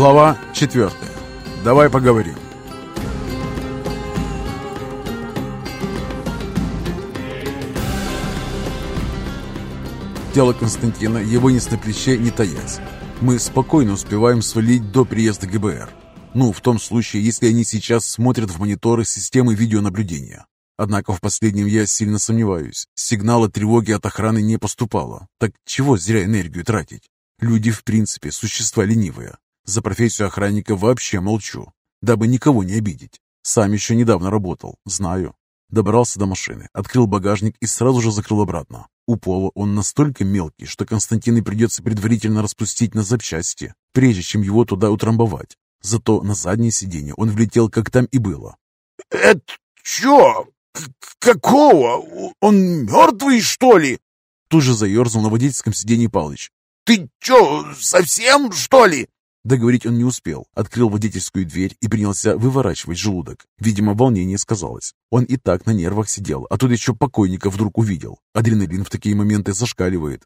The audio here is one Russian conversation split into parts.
Глава 4. Давай поговорим. Тело Константина его вынес на плече, не таясь. Мы спокойно успеваем свалить до приезда ГБР. Ну, в том случае, если они сейчас смотрят в мониторы системы видеонаблюдения. Однако в последнем я сильно сомневаюсь. Сигнала тревоги от охраны не поступало. Так чего зря энергию тратить? Люди, в принципе, существа ленивые. За профессию охранника вообще молчу, дабы никого не обидеть. Сам еще недавно работал, знаю. Добрался до машины, открыл багажник и сразу же закрыл обратно. У пола он настолько мелкий, что Константину придется предварительно распустить на запчасти, прежде чем его туда утрамбовать. Зато на заднее сиденье он влетел, как там и было. «Это чё? Какого? Он мертвый, что ли?» Тут же заерзал на водительском сиденье Палыч. «Ты чё, совсем, что ли?» Договорить он не успел, открыл водительскую дверь и принялся выворачивать желудок. Видимо, волнение сказалось. Он и так на нервах сидел, а тут еще покойника вдруг увидел. Адреналин в такие моменты зашкаливает.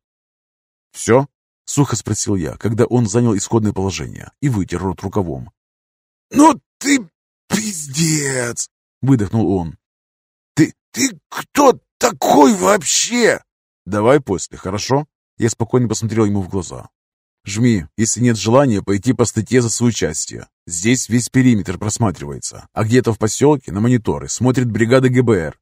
«Все?» — сухо спросил я, когда он занял исходное положение и вытер рот рукавом. «Ну ты пиздец!» — выдохнул он. «Ты, ты кто такой вообще?» «Давай после, хорошо?» Я спокойно посмотрел ему в глаза. Жми, если нет желания пойти по статье за соучастие. Здесь весь периметр просматривается, а где-то в поселке на мониторы смотрит бригада ГБР.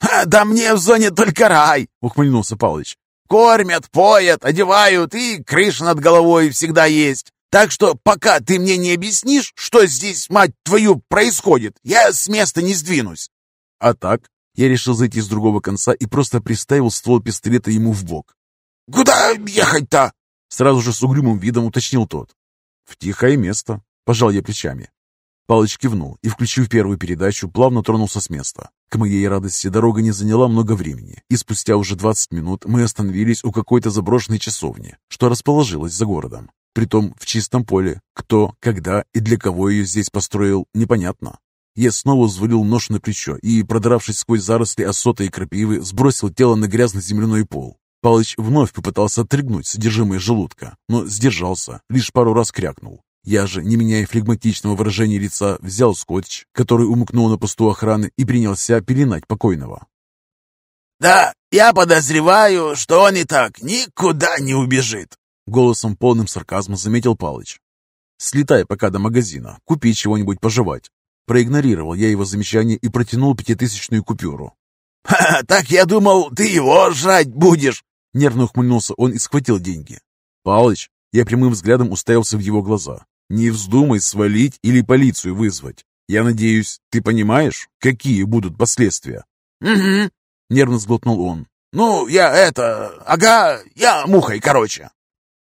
«А, «Да мне в зоне только рай!» — ухмыльнулся Палыч. «Кормят, поят, одевают, и крыша над головой всегда есть. Так что пока ты мне не объяснишь, что здесь, мать твою, происходит, я с места не сдвинусь». А так я решил зайти с другого конца и просто приставил ствол пистолета ему в бок. «Куда ехать-то?» Сразу же с угрюмым видом уточнил тот. «В тихое место», — пожал я плечами. Палыч кивнул и, включив первую передачу, плавно тронулся с места. К моей радости дорога не заняла много времени, и спустя уже 20 минут мы остановились у какой-то заброшенной часовни, что расположилась за городом. Притом в чистом поле. Кто, когда и для кого ее здесь построил, непонятно. Я снова взвалил нож на плечо и, продравшись сквозь заросли осота и крапивы, сбросил тело на грязный земляной пол. Палыч вновь попытался отрыгнуть содержимое желудка, но сдержался, лишь пару раз крякнул. Я же, не меняя флегматичного выражения лица, взял скотч, который умыкнул на посту охраны, и принялся пеленать покойного. «Да, я подозреваю, что он и так никуда не убежит», голосом полным сарказма заметил Палыч. «Слетай пока до магазина, купи чего-нибудь пожевать». Проигнорировал я его замечание и протянул пятитысячную купюру. «Ха, так я думал, ты его жрать будешь!» Нервно ухмыльнулся он и схватил деньги. «Палыч!» Я прямым взглядом уставился в его глаза. «Не вздумай свалить или полицию вызвать. Я надеюсь, ты понимаешь, какие будут последствия?» «Угу», — нервно сглотнул он. «Ну, я это... Ага, я мухой, короче».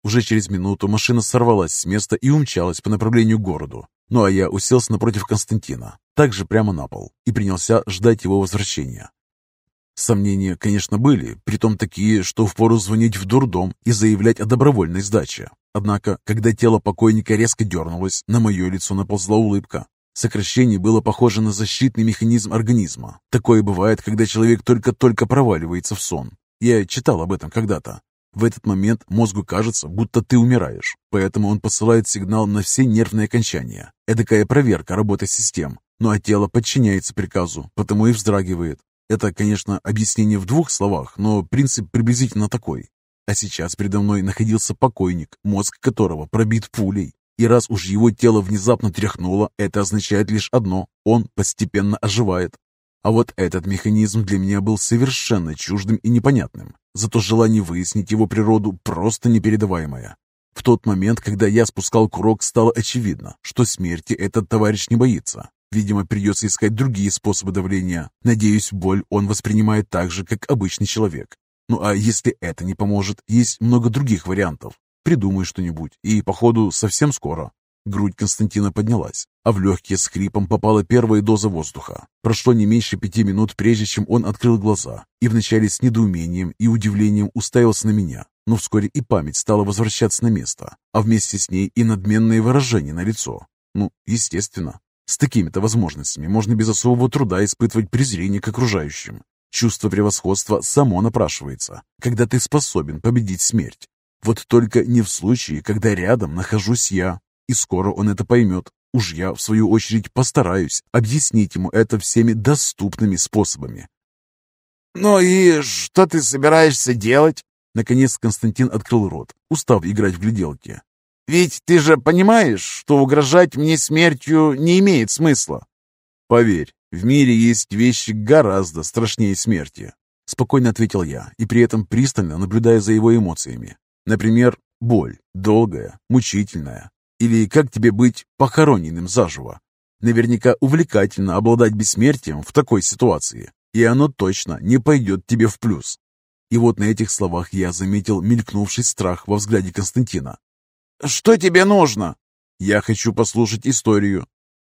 Уже через минуту машина сорвалась с места и умчалась по направлению к городу. Ну а я уселся напротив Константина, также прямо на пол, и принялся ждать его возвращения. Сомнения, конечно, были, притом такие, что впору звонить в дурдом и заявлять о добровольной сдаче. Однако, когда тело покойника резко дернулось, на мое лицо наползла улыбка. Сокращение было похоже на защитный механизм организма. Такое бывает, когда человек только-только проваливается в сон. Я читал об этом когда-то. В этот момент мозгу кажется, будто ты умираешь, поэтому он посылает сигнал на все нервные окончания. Эдакая проверка работы систем. Ну а тело подчиняется приказу, потому и вздрагивает. Это, конечно, объяснение в двух словах, но принцип приблизительно такой. А сейчас передо мной находился покойник, мозг которого пробит пулей. И раз уж его тело внезапно тряхнуло, это означает лишь одно – он постепенно оживает. А вот этот механизм для меня был совершенно чуждым и непонятным. Зато желание выяснить его природу просто непередаваемое. В тот момент, когда я спускал курок, стало очевидно, что смерти этот товарищ не боится. Видимо, придется искать другие способы давления. Надеюсь, боль он воспринимает так же, как обычный человек. Ну а если это не поможет, есть много других вариантов. Придумай что-нибудь, и, походу, совсем скоро. Грудь Константина поднялась, а в легкие с хрипом попала первая доза воздуха. Прошло не меньше пяти минут, прежде чем он открыл глаза, и вначале с недоумением и удивлением уставился на меня. Но вскоре и память стала возвращаться на место, а вместе с ней и надменные выражения на лицо. Ну, естественно, с такими-то возможностями можно без особого труда испытывать презрение к окружающим. Чувство превосходства само напрашивается, когда ты способен победить смерть. Вот только не в случае, когда рядом нахожусь я. и скоро он это поймет. Уж я, в свою очередь, постараюсь объяснить ему это всеми доступными способами. «Ну и что ты собираешься делать?» Наконец Константин открыл рот, устав играть в гляделки. «Ведь ты же понимаешь, что угрожать мне смертью не имеет смысла?» «Поверь, в мире есть вещи гораздо страшнее смерти», спокойно ответил я, и при этом пристально наблюдая за его эмоциями. Например, боль, долгая, мучительная. Или как тебе быть похороненным заживо? Наверняка увлекательно обладать бессмертием в такой ситуации, и оно точно не пойдет тебе в плюс. И вот на этих словах я заметил мелькнувший страх во взгляде Константина. «Что тебе нужно?» «Я хочу послушать историю».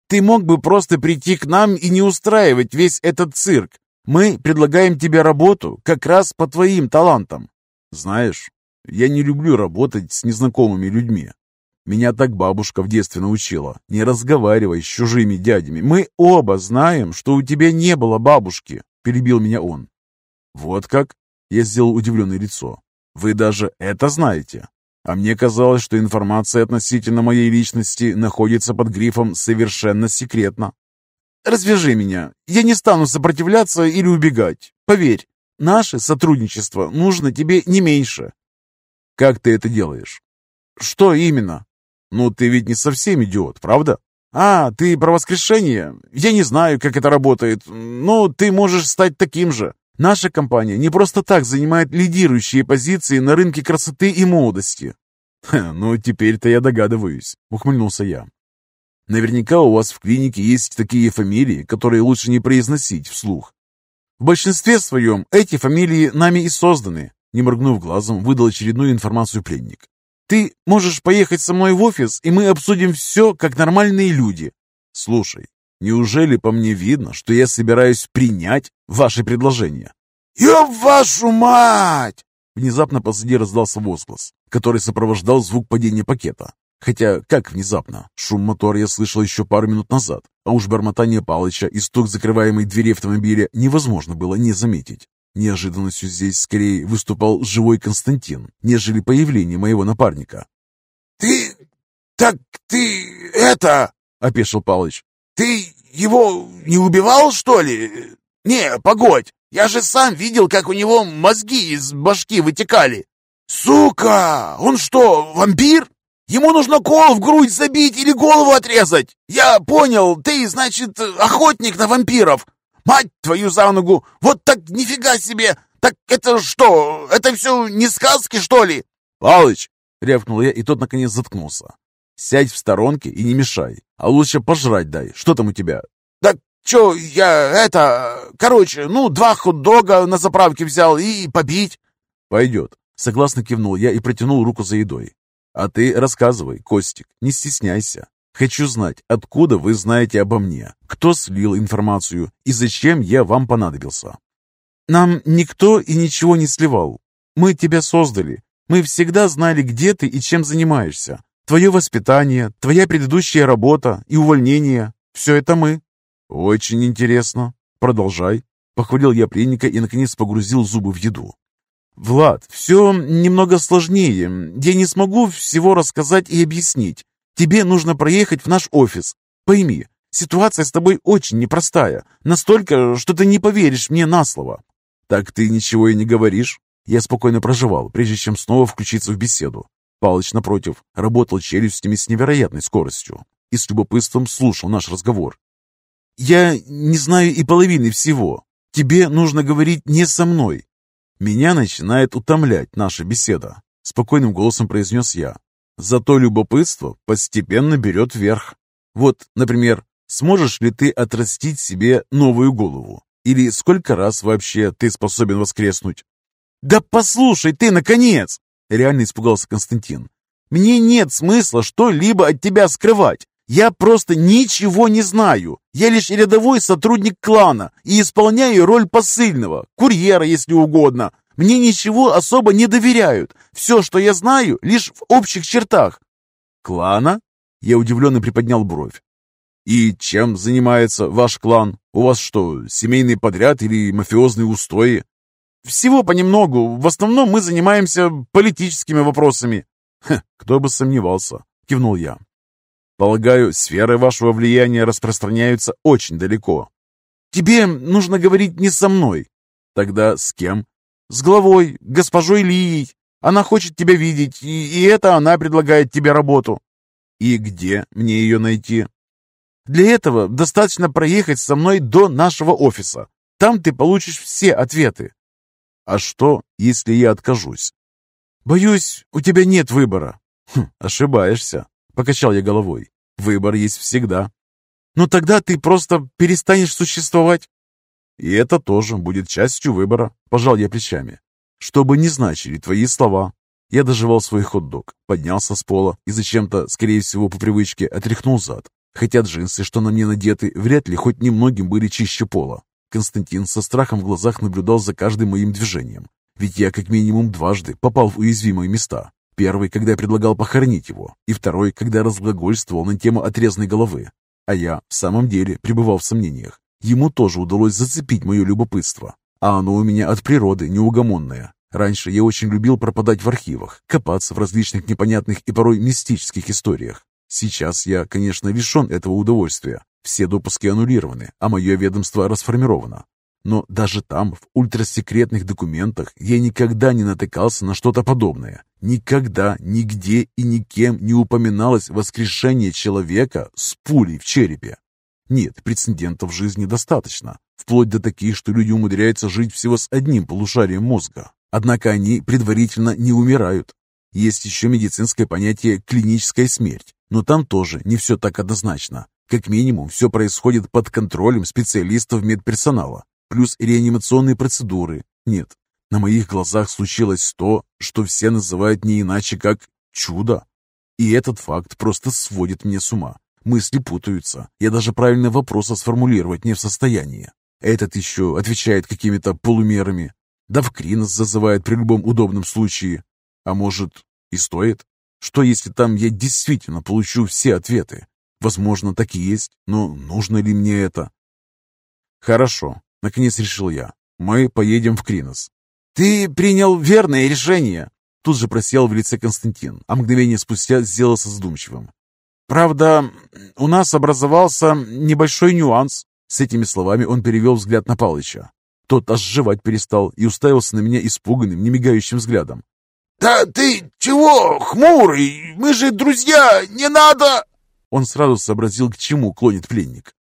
«Ты мог бы просто прийти к нам и не устраивать весь этот цирк. Мы предлагаем тебе работу как раз по твоим талантам». «Знаешь, я не люблю работать с незнакомыми людьми. Меня так бабушка в детстве научила. Не разговаривай с чужими дядями. Мы оба знаем, что у тебя не было бабушки», — перебил меня он. «Вот как?» Я сделал удивленное лицо. «Вы даже это знаете?» А мне казалось, что информация относительно моей личности находится под грифом «совершенно секретно». «Развяжи меня. Я не стану сопротивляться или убегать. Поверь, наше сотрудничество нужно тебе не меньше». «Как ты это делаешь?» «Что именно?» «Ну, ты ведь не совсем идиот, правда?» «А, ты про воскрешение? Я не знаю, как это работает, но ты можешь стать таким же. Наша компания не просто так занимает лидирующие позиции на рынке красоты и молодости. Ну, теперь-то я догадываюсь, ухмыльнулся я. Наверняка у вас в клинике есть такие фамилии, которые лучше не произносить вслух. В большинстве своем эти фамилии нами и созданы, не моргнув глазом, выдал очередную информацию пленник. Ты можешь поехать со мной в офис, и мы обсудим все, как нормальные люди. Слушай, Неужели по мне видно, что я собираюсь принять ваше предложение? «Ёб вашу мать!» Внезапно позади раздался возглас, который сопровождал звук падения пакета. Хотя, как внезапно? Шум мотора я слышал еще пару минут назад, а уж бормотание Палыча и стук закрываемой двери автомобиля невозможно было не заметить. Неожиданностью здесь скорее выступал живой Константин, нежели появление моего напарника. «Ты... так ты... это...» — опешил Палыч. «Ты его не убивал, что ли? Не, погодь, я же сам видел, как у него мозги из башки вытекали. Сука! Он что, вампир? Ему нужно кол в грудь забить или голову отрезать. Я понял, ты, значит, охотник на вампиров. Мать твою за ногу! Вот так нифига себе! Так это что, это все не сказки, что ли?» «Палыч!» — рявкнул я, и тот наконец заткнулся. «Сядь в сторонке и не мешай. А лучше пожрать дай. Что там у тебя?» «Да чё, я это... Короче, ну, два хот-дога на заправке взял и побить». «Пойдет». Согласно кивнул я и протянул руку за едой. «А ты рассказывай, Костик, не стесняйся. Хочу знать, откуда вы знаете обо мне, кто слил информацию и зачем я вам понадобился». «Нам никто и ничего не сливал. Мы тебя создали. Мы всегда знали, где ты и чем занимаешься. Твое воспитание, твоя предыдущая работа и увольнение – все это мы». «Очень интересно. Продолжай». Похвалил я пленника и, наконец, погрузил зубы в еду. «Влад, все немного сложнее. Я не смогу всего рассказать и объяснить. Тебе нужно проехать в наш офис. Пойми, ситуация с тобой очень непростая. Настолько, что ты не поверишь мне на слово». «Так ты ничего и не говоришь?» Я спокойно проживал, прежде чем снова включиться в беседу. Палыч, напротив, работал челюстями с невероятной скоростью и с любопытством слушал наш разговор. «Я не знаю и половины всего. Тебе нужно говорить не со мной». «Меня начинает утомлять наша беседа», — спокойным голосом произнес я. «Зато любопытство постепенно берет верх. Вот, например, сможешь ли ты отрастить себе новую голову? Или сколько раз вообще ты способен воскреснуть?» «Да послушай ты, наконец!» Реально испугался Константин. «Мне нет смысла что-либо от тебя скрывать. Я просто ничего не знаю. Я лишь рядовой сотрудник клана и исполняю роль посыльного, курьера, если угодно. Мне ничего особо не доверяют. Все, что я знаю, лишь в общих чертах». «Клана?» Я удивленно приподнял бровь. «И чем занимается ваш клан? У вас что, семейный подряд или мафиозные устои?» Всего понемногу. В основном мы занимаемся политическими вопросами. Ха, кто бы сомневался, кивнул я. Полагаю, сферы вашего влияния распространяются очень далеко. Тебе нужно говорить не со мной. Тогда с кем? С главой, госпожой Лией. Она хочет тебя видеть, и, и это она предлагает тебе работу. И где мне ее найти? Для этого достаточно проехать со мной до нашего офиса. Там ты получишь все ответы. А что, если я откажусь? Боюсь, у тебя нет выбора. Хм, ошибаешься, покачал я головой. Выбор есть всегда. Но тогда ты просто перестанешь существовать. И это тоже будет частью выбора, пожал я плечами. Что бы ни значили твои слова. Я доживал свой хот-дог, поднялся с пола и зачем-то, скорее всего по привычке, отряхнул зад. Хотя джинсы, что на мне надеты, вряд ли хоть немногим были чище пола. Константин со страхом в глазах наблюдал за каждым моим движением. Ведь я как минимум дважды попал в уязвимые места. Первый, когда предлагал похоронить его, и второй, когда разглагольствовал на тему отрезанной головы. А я в самом деле пребывал в сомнениях. Ему тоже удалось зацепить мое любопытство, а оно у меня от природы неугомонное. Раньше я очень любил пропадать в архивах, копаться в различных непонятных и порой мистических историях. Сейчас я, конечно, лишен этого удовольствия. Все допуски аннулированы, а мое ведомство расформировано. Но даже там, в ультрасекретных документах, я никогда не натыкался на что-то подобное. Никогда, нигде и никем не упоминалось воскрешение человека с пулей в черепе. Нет, прецедентов в жизни достаточно, вплоть до таких, что люди умудряются жить всего с одним полушарием мозга. Однако они предварительно не умирают. Есть еще медицинское понятие «клиническая смерть», но там тоже не все так однозначно. Как минимум, все происходит под контролем специалистов медперсонала, плюс реанимационные процедуры. Нет, на моих глазах случилось то, что все называют не иначе как чудо. И этот факт просто сводит меня с ума. Мысли путаются. Я даже правильные вопросы сформулировать не в состоянии. Этот еще отвечает какими-то полумерами. Да в кринос зазывает при любом удобном случае. А может, и стоит? Что если там я действительно получу все ответы? Возможно, так и есть, но нужно ли мне это? Хорошо, наконец решил я. Мы поедем в Кринос. Ты принял верное решение. Тут же просел в лице Константин, а мгновение спустя сделался задумчивым. Правда, у нас образовался небольшой нюанс. С этими словами он перевел взгляд на Палыча. Тот аж жевать перестал и уставился на меня испуганным, немигающим взглядом. «Да ты чего, хмурый? Мы же друзья, не надо!» Он сразу сообразил, к чему клонит пленник.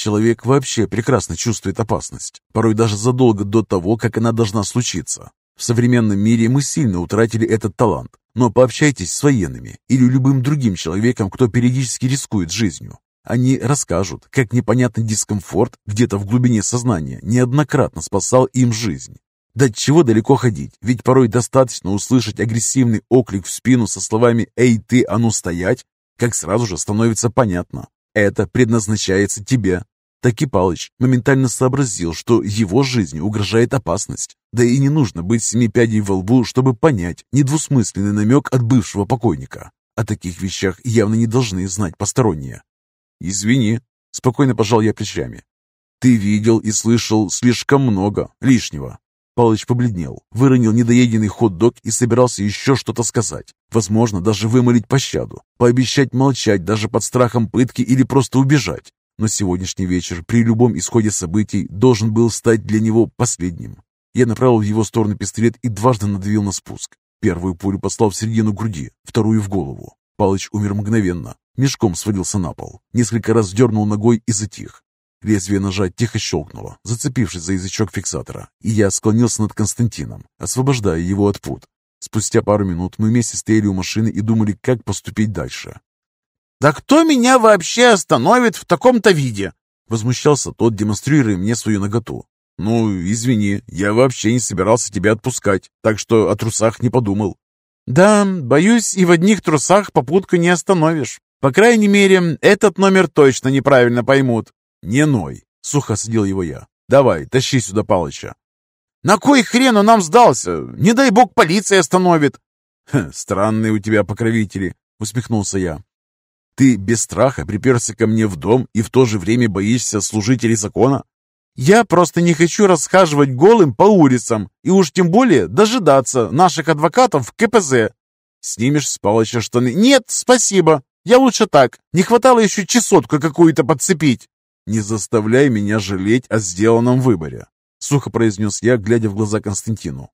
Человек вообще прекрасно чувствует опасность, порой даже задолго до того, как она должна случиться. В современном мире мы сильно утратили этот талант, но пообщайтесь с военными или любым другим человеком, кто периодически рискует жизнью. Они расскажут, как непонятный дискомфорт где-то в глубине сознания неоднократно спасал им жизнь. Да чего далеко ходить, ведь порой достаточно услышать агрессивный оклик в спину со словами «Эй, ты, а ну стоять!» как сразу же становится понятно. Это предназначается тебе. Таки Палыч моментально сообразил, что его жизни угрожает опасность. Да и не нужно быть семи пядей во лбу, чтобы понять недвусмысленный намек от бывшего покойника. О таких вещах явно не должны знать посторонние. «Извини», — спокойно пожал я плечами. «Ты видел и слышал слишком много лишнего. Палыч побледнел, выронил недоеденный хот-дог и собирался еще что-то сказать. Возможно, даже вымолить пощаду, пообещать молчать даже под страхом пытки или просто убежать. Но сегодняшний вечер при любом исходе событий должен был стать для него последним. Я направил в его сторону пистолет и дважды надавил на спуск. Первую пулю послал в середину груди, вторую в голову. Палыч умер мгновенно, мешком свалился на пол, несколько раз дернул ногой и затих. Лезвие ножа тихо щелкнуло, зацепившись за язычок фиксатора, и я склонился над Константином, освобождая его от пут. Спустя пару минут мы вместе стояли у машины и думали, как поступить дальше. «Да кто меня вообще остановит в таком-то виде?» Возмущался тот, демонстрируя мне свою наготу. «Ну, извини, я вообще не собирался тебя отпускать, так что о трусах не подумал». «Да, боюсь, и в одних трусах попутку не остановишь. По крайней мере, этот номер точно неправильно поймут. «Не ной!» — сухо осадил его я. «Давай, тащи сюда Палыча!» «На кой хрен он нам сдался? Не дай бог полиция остановит!» Ха, «Странные у тебя покровители!» — усмехнулся я. «Ты без страха приперся ко мне в дом и в то же время боишься служителей закона?» «Я просто не хочу расхаживать голым по улицам и уж тем более дожидаться наших адвокатов в КПЗ!» «Снимешь с Палыча штаны?» «Нет, спасибо!» Я лучше так. Не хватало еще чесотку какую-то подцепить». «Не заставляй меня жалеть о сделанном выборе», — сухо произнес я, глядя в глаза Константину.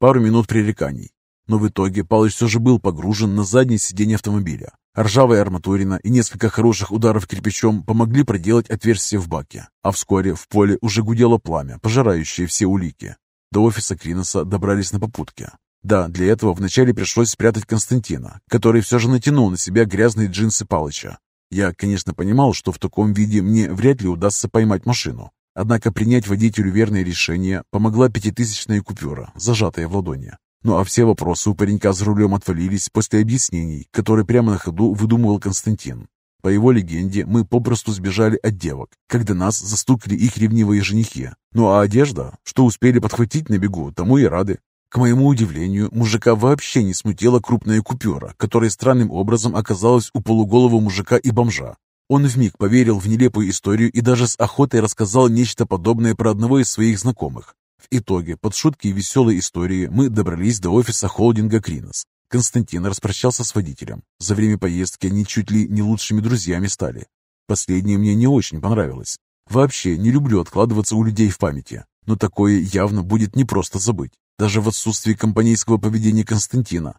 Пару минут пререканий, но в итоге Палыч все же был погружен на заднее сиденье автомобиля. Ржавая арматурина и несколько хороших ударов кирпичом помогли проделать отверстие в баке, а вскоре в поле уже гудело пламя, пожирающее все улики. До офиса Криноса добрались на попутке. Да, для этого вначале пришлось спрятать Константина, который все же натянул на себя грязные джинсы Палыча. Я, конечно, понимал, что в таком виде мне вряд ли удастся поймать машину, однако принять водителю верное решение помогла пятитысячная купюра, зажатая в ладони. Ну а все вопросы у паренька за рулем отвалились после объяснений, которые прямо на ходу выдумывал Константин. По его легенде, мы попросту сбежали от девок, когда нас застукали их ревнивые женихи. Ну а одежда, что успели подхватить на бегу, тому и рады. К моему удивлению, мужика вообще не смутила крупная купюра, которая странным образом оказалась у полуголого мужика и бомжа. Он вмиг поверил в нелепую историю и даже с охотой рассказал нечто подобное про одного из своих знакомых. В итоге, под шутки и веселые истории, мы добрались до офиса холдинга «Кринос». Константин распрощался с водителем. За время поездки они чуть ли не лучшими друзьями стали. Последнее мне не очень понравилось. Вообще не люблю откладываться у людей в памяти, но такое явно будет непросто забыть, даже в отсутствии компанейского поведения Константина.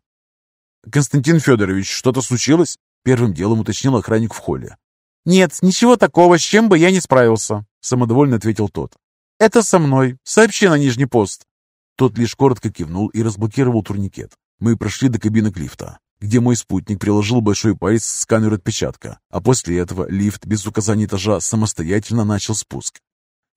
«Константин Федорович, что-то случилось?» Первым делом уточнил охранник в холле. «Нет, ничего такого, с чем бы я не справился», самодовольно ответил тот. «Это со мной. Сообщи на нижний пост». Тот лишь коротко кивнул и разблокировал турникет. Мы прошли до кабинок лифта, где мой спутник приложил большой палец к сканеру отпечатка, а после этого лифт без указания этажа самостоятельно начал спуск.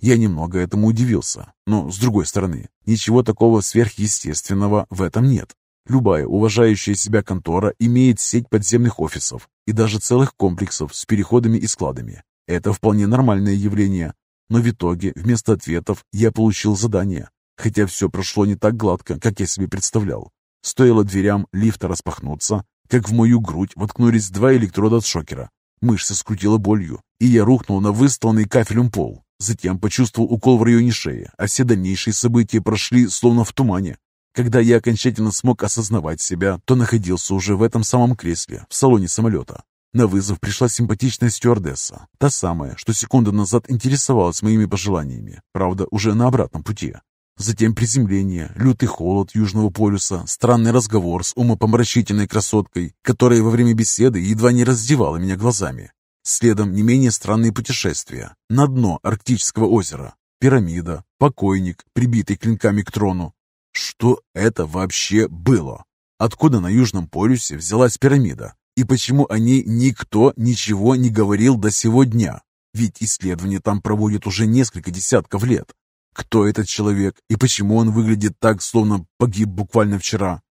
Я немного этому удивился, но, с другой стороны, ничего такого сверхъестественного в этом нет. Любая уважающая себя контора имеет сеть подземных офисов и даже целых комплексов с переходами и складами. Это вполне нормальное явление, но в итоге вместо ответов я получил задание, хотя все прошло не так гладко, как я себе представлял. Стоило дверям лифта распахнуться, как в мою грудь воткнулись два электрода от шокера. Мышцы скрутила болью, и я рухнул на выстланный кафелем пол. Затем почувствовал укол в районе шеи, а все дальнейшие события прошли словно в тумане. Когда я окончательно смог осознавать себя, то находился уже в этом самом кресле, в салоне самолета. На вызов пришла симпатичная стюардесса, та самая, что секунду назад интересовалась моими пожеланиями, правда, уже на обратном пути. Затем приземление, лютый холод Южного полюса, странный разговор с умопомрачительной красоткой, которая во время беседы едва не раздевала меня глазами. Следом не менее странные путешествия на дно Арктического озера, пирамида, покойник, прибитый клинками к трону. Что это вообще было? Откуда на Южном полюсе взялась пирамида? И почему о ней никто ничего не говорил до сего дня? Ведь исследования там проводят уже несколько десятков лет. Кто этот человек и почему он выглядит так, словно погиб буквально вчера?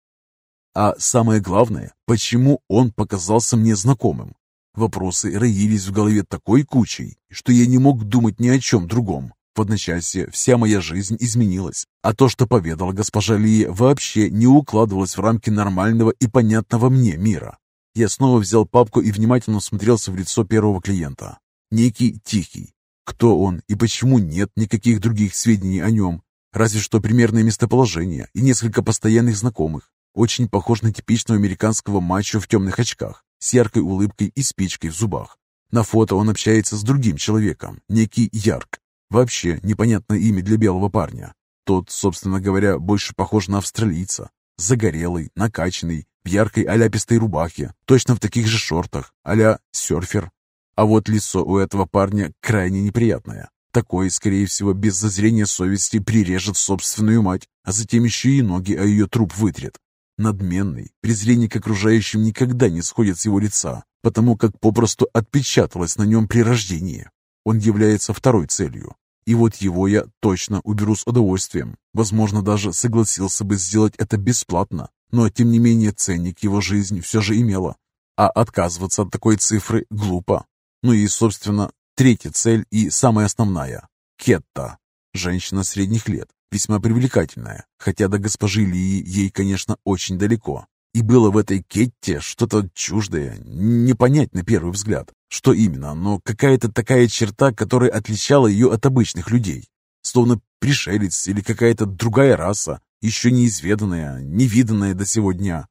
А самое главное, почему он показался мне знакомым? Вопросы роились в голове такой кучей, что я не мог думать ни о чем другом. В одночасье вся моя жизнь изменилась, а то, что поведала госпожа Ли, вообще не укладывалось в рамки нормального и понятного мне мира. Я снова взял папку и внимательно смотрелся в лицо первого клиента. Некий Тихий. Кто он и почему нет никаких других сведений о нем? Разве что примерное местоположение и несколько постоянных знакомых. Очень похож на типичного американского мачо в темных очках, с яркой улыбкой и спичкой в зубах. На фото он общается с другим человеком, некий Ярк. Вообще непонятное имя для белого парня. Тот, собственно говоря, больше похож на австралийца. Загорелый, накачанный, в яркой аляпистой рубахе, точно в таких же шортах, а серфер. А вот лицо у этого парня крайне неприятное. Такой, скорее всего, без зазрения совести прирежет собственную мать, а затем еще и ноги о ее труп вытрет. Надменный, презрение к окружающим никогда не сходит с его лица, потому как попросту отпечаталось на нем при рождении. Он является второй целью. И вот его я точно уберу с удовольствием. Возможно, даже согласился бы сделать это бесплатно, но, тем не менее, ценник его жизни все же имела. А отказываться от такой цифры глупо. Ну и, собственно, третья цель и самая основная – Кетта. Женщина средних лет, весьма привлекательная, хотя до госпожи Лии ей, конечно, очень далеко. И было в этой Кетте что-то чуждое, не понять на первый взгляд, что именно, но какая-то такая черта, которая отличала ее от обычных людей. Словно пришелец или какая-то другая раса, еще неизведанная, невиданная до сего дня.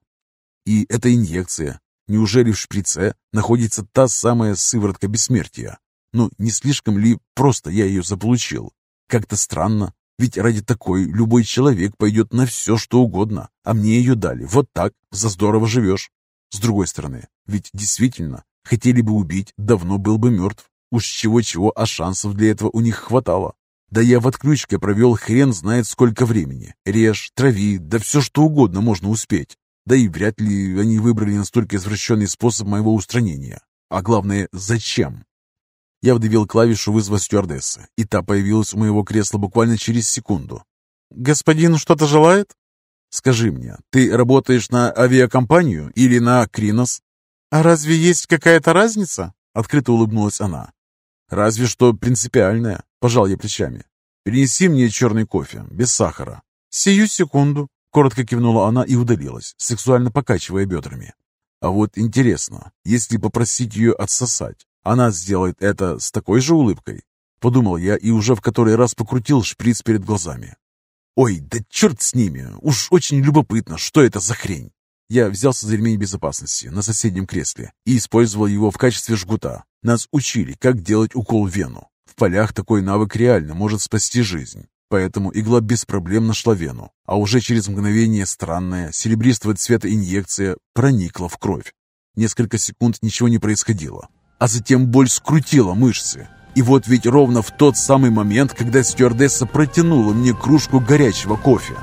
И эта инъекция. Неужели в шприце находится та самая сыворотка бессмертия? Ну, не слишком ли просто я ее заполучил? Как-то странно, ведь ради такой любой человек пойдет на все, что угодно, а мне ее дали. Вот так, за здорово живешь. С другой стороны, ведь действительно, хотели бы убить, давно был бы мертв. Уж чего-чего, а шансов для этого у них хватало. Да я в отключке провел хрен знает сколько времени. Режь, трави, да все что угодно можно успеть. Да и вряд ли они выбрали настолько извращенный способ моего устранения. А главное, зачем? Я вдавил клавишу вызова стюардессы, и та появилась у моего кресла буквально через секунду. «Господин что-то желает?» «Скажи мне, ты работаешь на авиакомпанию или на Кринос?» «А разве есть какая-то разница?» Открыто улыбнулась она. «Разве что принципиальная», — пожал я плечами. «Перенеси мне черный кофе, без сахара». «Сию секунду», — коротко кивнула она и удалилась, сексуально покачивая бедрами. «А вот интересно, если попросить ее отсосать, она сделает это с такой же улыбкой?» Подумал я и уже в который раз покрутил шприц перед глазами. «Ой, да черт с ними! Уж очень любопытно, что это за хрень!» Я взялся за ремень безопасности на соседнем кресле и использовал его в качестве жгута. Нас учили, как делать укол в вену. В полях такой навык реально может спасти жизнь. Поэтому игла без проблем нашла вену, а уже через мгновение странная, серебристого цвета инъекция проникла в кровь. Несколько секунд ничего не происходило, а затем боль скрутила мышцы. И вот ведь ровно в тот самый момент, когда стюардесса протянула мне кружку горячего кофе,